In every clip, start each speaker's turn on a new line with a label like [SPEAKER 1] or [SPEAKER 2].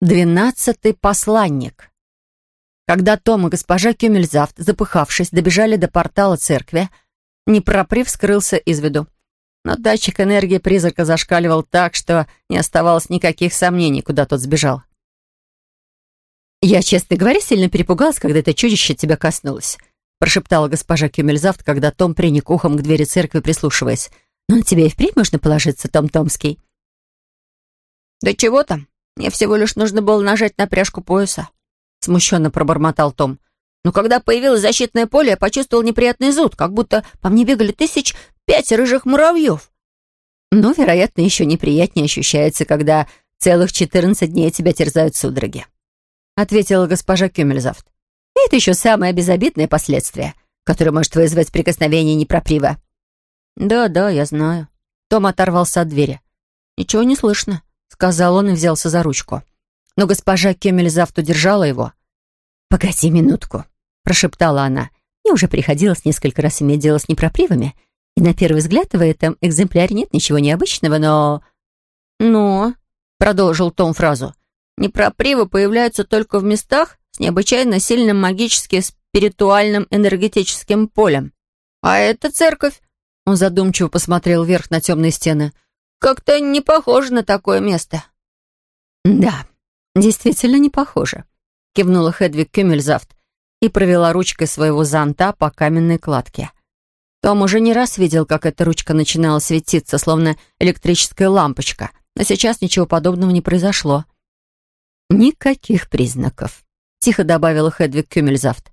[SPEAKER 1] Двенадцатый посланник. Когда Том и госпожа Кюмельзавт, запыхавшись, добежали до портала церкви, Непроприв скрылся из виду. Но датчик энергии призрака зашкаливал так, что не оставалось никаких сомнений, куда тот сбежал. «Я, честно говоря, сильно перепугалась, когда это чудище тебя коснулось», прошептала госпожа Кюмельзавт, когда Том приник ухом к двери церкви, прислушиваясь. «Но на тебя и впрямь можно положиться, Том Томский».
[SPEAKER 2] «Да чего там? Мне всего лишь нужно было нажать на пряжку пояса», — смущенно пробормотал Том. «Но когда появилось защитное поле, я почувствовал неприятный зуд, как будто по мне бегали тысяч пять рыжих муравьев».
[SPEAKER 1] «Ну, вероятно, еще неприятнее ощущается, когда целых четырнадцать дней тебя терзают судороги», — ответила госпожа Кюмельзавт. И это еще самое безобидное последствие, которое может вызвать прикосновение непроприва. «Да-да, я знаю». Том оторвался от двери. «Ничего не слышно сказал он и взялся за ручку. Но госпожа Кемельзавт удержала его. «Погоди минутку», — прошептала она. «Мне уже приходилось несколько раз иметь дело с непропривами, и на первый взгляд в этом экземпляре нет ничего необычного, но...»
[SPEAKER 2] «Но...» — продолжил Том фразу. «Непропривы появляются только в местах с необычайно сильным магически спиритуальным энергетическим полем. А это церковь!» Он задумчиво посмотрел вверх на темные стены — как-то не похоже на такое место».
[SPEAKER 1] «Да, действительно не похоже», — кивнула Хедвиг Кюмельзавт и провела ручкой своего зонта по каменной кладке. Том уже не раз видел, как эта ручка начинала светиться, словно электрическая лампочка, но сейчас ничего подобного не произошло. «Никаких признаков», — тихо добавила Хедвиг Кюмельзавт.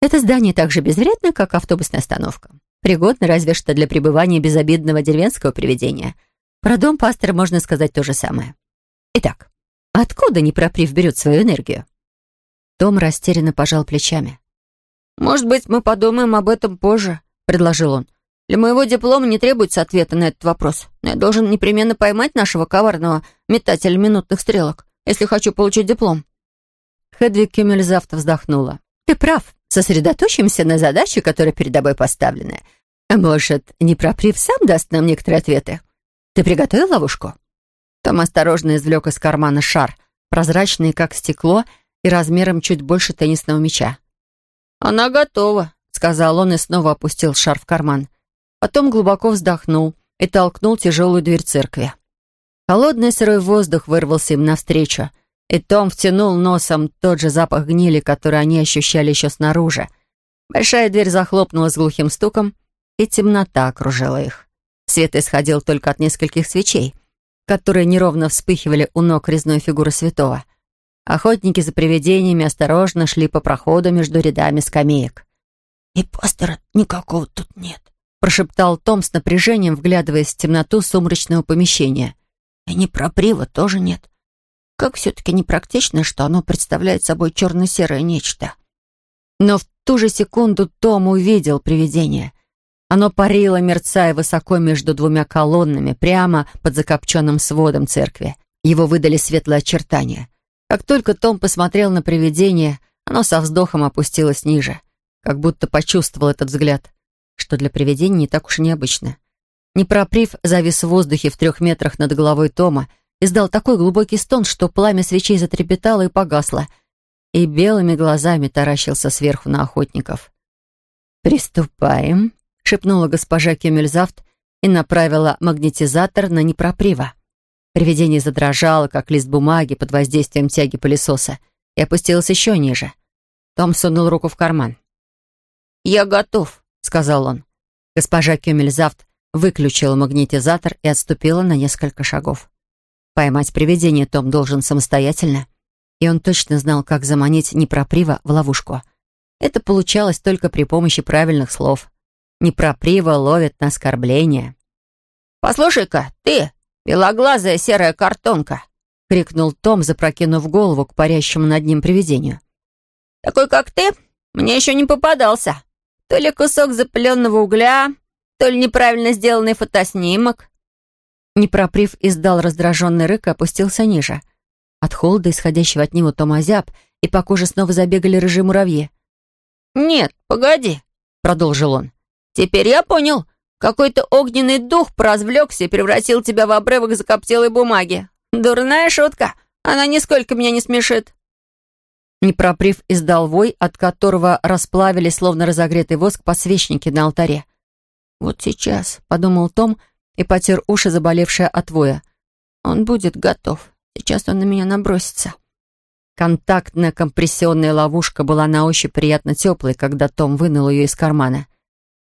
[SPEAKER 1] «Это здание так же безвредно, как автобусная остановка. Пригодно разве что для пребывания безобидного деревенского привидения. Про дом пастора можно сказать то же самое. Итак, откуда Непроприв берет свою энергию? Том растерянно пожал плечами.
[SPEAKER 2] «Может быть, мы подумаем об этом позже», — предложил он. «Для моего диплома не требуется ответа на этот вопрос, но я должен непременно поймать нашего коварного метателя минутных стрелок, если хочу получить диплом».
[SPEAKER 1] Хедвиг Кюмельзавт вздохнула. «Ты прав. Сосредоточимся на задаче, которая перед тобой поставлена. Может, Непроприв сам даст нам некоторые ответы?» «Ты приготовил ловушку?» Том осторожно извлек из кармана шар, прозрачный, как стекло, и размером чуть больше теннисного мяча.
[SPEAKER 2] «Она готова», — сказал он и снова опустил шар в карман. Потом глубоко вздохнул и толкнул тяжелую дверь церкви.
[SPEAKER 1] Холодный сырой воздух вырвался им навстречу, и Том втянул носом тот же запах гнили, который они ощущали еще снаружи. Большая дверь захлопнулась глухим стуком, и темнота окружила их. Свет исходил только от нескольких свечей, которые неровно вспыхивали у ног резной фигуры святого. Охотники за привидениями осторожно шли по проходу между рядами скамеек.
[SPEAKER 2] «И пастора никакого тут нет», —
[SPEAKER 1] прошептал Том с напряжением, вглядываясь в темноту сумрачного помещения.
[SPEAKER 2] «И непроприва тоже нет. Как все-таки непрактично, что оно представляет собой черно-серое нечто».
[SPEAKER 1] Но в ту же секунду Том увидел привидение — оно парило, мерцая высоко между двумя колоннами, прямо под закопченным сводом церкви. Его выдали светлые очертания. Как только Том посмотрел на привидение, оно со вздохом опустилось ниже, как будто почувствовал этот взгляд, что для привидения не так уж необычно. Непроприв завис в воздухе в трех метрах над головой Тома, издал такой глубокий стон, что пламя свечей затрепетало и погасло, и белыми глазами таращился сверху на охотников. «Приступаем», шепнула госпожа Кемельзавт и направила магнетизатор на непроприва. Привидение задрожало, как лист бумаги под воздействием тяги пылесоса, и опустилось еще ниже. Том сунул руку в карман.
[SPEAKER 2] «Я готов», — сказал он.
[SPEAKER 1] Госпожа Кюмельзавт выключила магнетизатор и отступила на несколько шагов. Поймать привидение Том должен самостоятельно, и он точно знал, как заманить непроприва в ловушку. Это получалось только при помощи правильных слов непроприво ловит на оскорбление.
[SPEAKER 2] «Послушай-ка, ты, белоглазая серая картонка!» — крикнул Том, запрокинув голову к парящему над ним привидению. «Такой, как ты, мне еще не попадался. То ли кусок запыленного угля, то ли неправильно сделанный фотоснимок».
[SPEAKER 1] Непроприв издал раздраженный рык и опустился ниже. От холода, исходящего от него, Том озяб, и по коже снова забегали рыжие муравьи.
[SPEAKER 2] «Нет, погоди», — продолжил он. «Теперь я понял. Какой-то огненный дух поразвлекся и превратил тебя в обрывок закоптелой бумаги. Дурная шутка. Она нисколько меня не смешит».
[SPEAKER 1] Непроприв издал вой, от которого расплавили, словно разогретый воск, подсвечники на алтаре. «Вот сейчас», — подумал Том и потер уши, заболевшие от воя. «Он будет готов. Сейчас он на меня набросится». Контактная компрессионная ловушка была на ощупь приятно теплой, когда Том вынул ее из кармана.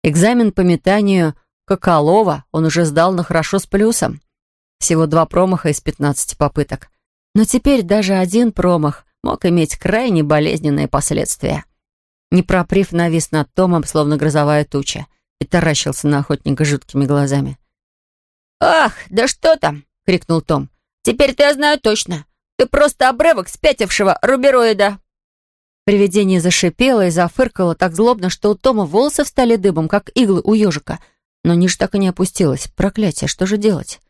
[SPEAKER 1] Экзамен по метанию Коколова он уже сдал на хорошо с плюсом. Всего два промаха из пятнадцати попыток. Но теперь даже один промах мог иметь крайне болезненные последствия. Непроприв навис над Томом, словно грозовая туча, и таращился на охотника жуткими глазами.
[SPEAKER 2] «Ах, да что там!» — крикнул Том. «Теперь-то я знаю точно. Ты просто обрывок спятившего рубероида!»
[SPEAKER 1] Привидение зашипело и зафыркало так злобно, что у Тома волосы встали дыбом, как иглы у ежика. Но ниже так и не опустилась. Проклятие, что же делать?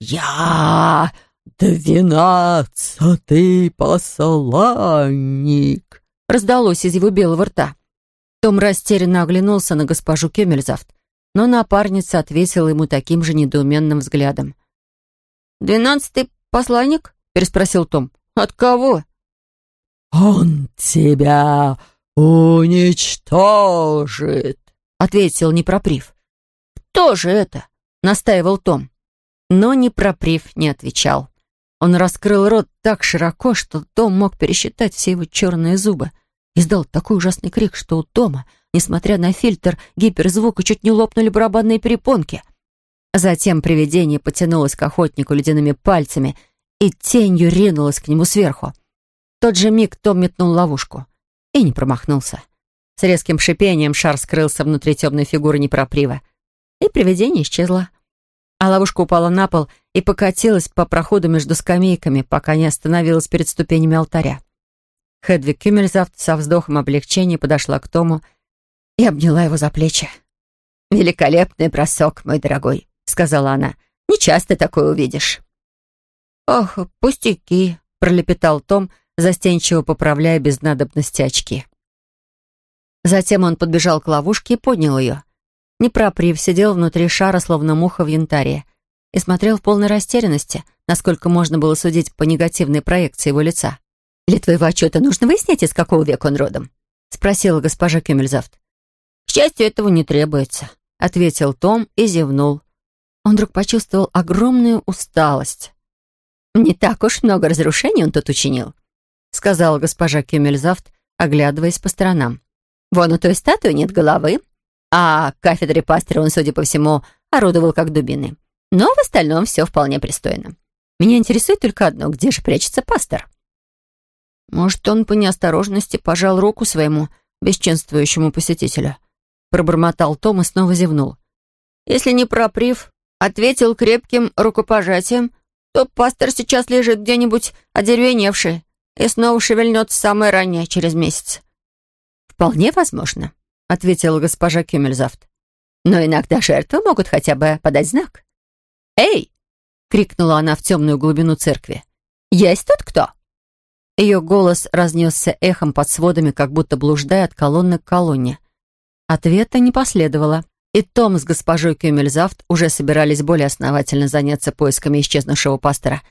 [SPEAKER 3] «Я «Двенадцатый посланник!»
[SPEAKER 1] раздалось из его белого рта. Том растерянно оглянулся на госпожу Кемельзавт, но напарница ответила ему таким же недоуменным взглядом.
[SPEAKER 2] «Двенадцатый посланник?» — переспросил Том. «От кого?»
[SPEAKER 3] «Он тебя уничтожит!»
[SPEAKER 1] — ответил Непроприв.
[SPEAKER 2] «Кто же это?»
[SPEAKER 1] — настаивал Том. Но Непроприв не отвечал. Он раскрыл рот так широко, что Том мог пересчитать все его черные зубы. Издал такой ужасный крик, что у Тома, несмотря на фильтр гиперзвука, чуть не лопнули барабанные перепонки. Затем привидение потянулось к охотнику ледяными пальцами и тенью ринулось к нему сверху. Тот же миг Том метнул ловушку и не промахнулся. С резким шипением шар скрылся внутри темной фигуры непроприва, и привидение исчезло а ловушка упала на пол и покатилась по проходу между скамейками, пока не остановилась перед ступенями алтаря. Хедвиг Кюмельзавт со вздохом облегчения подошла к Тому и обняла его за плечи.
[SPEAKER 2] «Великолепный бросок, мой дорогой», — сказала она. «Не часто такое увидишь».
[SPEAKER 1] «Ох, пустяки», — пролепетал Том, застенчиво поправляя без надобности очки. Затем он подбежал к ловушке и поднял ее. Непроприв сидел внутри шара, словно муха в янтаре, и смотрел в полной растерянности, насколько можно было судить по негативной проекции его лица.
[SPEAKER 2] «Для твоего отчета нужно выяснить, из какого века он родом?»
[SPEAKER 1] — спросила госпожа Кюмельзавт.
[SPEAKER 2] «К счастью, этого не требуется», — ответил Том и зевнул.
[SPEAKER 1] Он вдруг почувствовал огромную усталость.
[SPEAKER 2] «Не так уж много разрушений он тут учинил», — сказала госпожа Кюмельзавт, оглядываясь по сторонам. «Вон у той статуи нет головы, а кафедре пастыря он, судя по всему, орудовал как дубины. Но в остальном все вполне пристойно. Меня интересует только одно, где же прячется пастор?
[SPEAKER 1] Может, он по неосторожности пожал руку своему бесчинствующему посетителю. Пробормотал Том и снова зевнул. Если не проприв, ответил крепким рукопожатием, то пастор сейчас лежит где-нибудь одеревеневший и снова шевельнется самое раннее, через месяц.
[SPEAKER 2] Вполне возможно, — ответила госпожа Кюмельзавт. «Но иногда жертвы могут хотя бы подать знак». «Эй!» — крикнула она в темную глубину церкви. «Есть тут кто?»
[SPEAKER 1] Ее голос разнесся эхом под сводами, как будто блуждая от колонны к колонне. Ответа не последовало, и Том с госпожой Кюмельзавт уже собирались более основательно заняться поисками исчезнувшего пастора.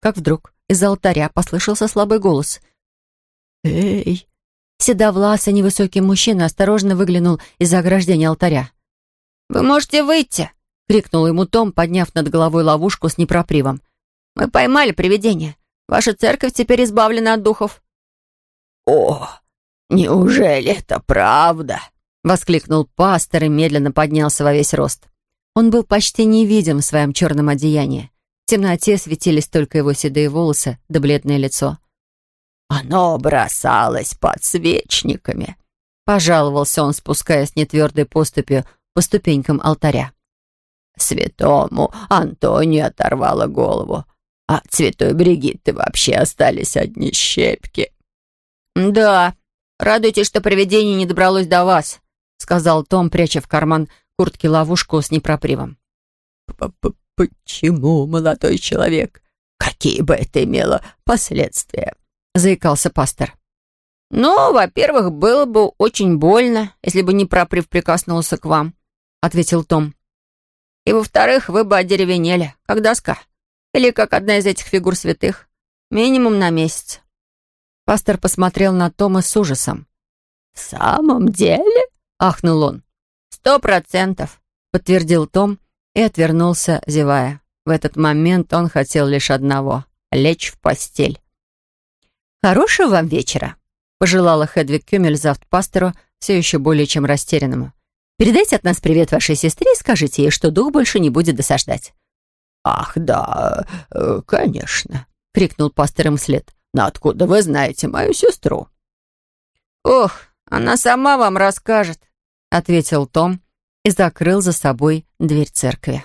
[SPEAKER 1] Как вдруг из алтаря послышался слабый голос.
[SPEAKER 3] «Эй,
[SPEAKER 1] Седовласый невысокий мужчина осторожно выглянул из-за ограждения алтаря.
[SPEAKER 2] «Вы можете выйти!» — крикнул ему Том, подняв над головой ловушку с непропривом. «Мы поймали привидение. Ваша церковь теперь избавлена от духов».
[SPEAKER 3] «О, неужели это правда?»
[SPEAKER 1] — воскликнул пастор и медленно поднялся во весь рост. Он был почти невидим в своем черном одеянии. В темноте светились только его седые волосы да бледное лицо.
[SPEAKER 3] Оно бросалось подсвечниками.
[SPEAKER 1] Пожаловался он, спускаясь нетвердой поступью по ступенькам алтаря.
[SPEAKER 3] Святому Антонию оторвало голову, а от святой Бригитты вообще остались одни щепки.
[SPEAKER 2] «Да, радуйтесь, что привидение не добралось до вас», сказал Том, пряча в карман куртки ловушку с непропривом.
[SPEAKER 3] «Почему, молодой человек? Какие бы это имело последствия?»
[SPEAKER 1] заикался пастор.
[SPEAKER 2] «Ну, во-первых, было бы очень больно, если бы не проприв прикоснулся к вам», — ответил Том. «И во-вторых, вы бы одеревенели, как доска. Или как одна из этих фигур святых. Минимум на месяц».
[SPEAKER 1] Пастор посмотрел на Тома с ужасом.
[SPEAKER 3] «В самом деле?» — ахнул он.
[SPEAKER 2] «Сто процентов», —
[SPEAKER 1] подтвердил Том и отвернулся, зевая. В этот момент он хотел лишь одного — лечь в постель. «Хорошего вам вечера», — пожелала Хедвиг Кюмельзавт пастору, все еще более чем растерянному. «Передайте от нас привет вашей сестре и скажите ей, что дух больше не будет досаждать».
[SPEAKER 3] «Ах, да, э, конечно», — крикнул пастор им вслед.
[SPEAKER 2] «Но
[SPEAKER 3] откуда вы знаете мою сестру?»
[SPEAKER 2] «Ох, она сама вам расскажет», —
[SPEAKER 1] ответил Том и закрыл за собой дверь церкви.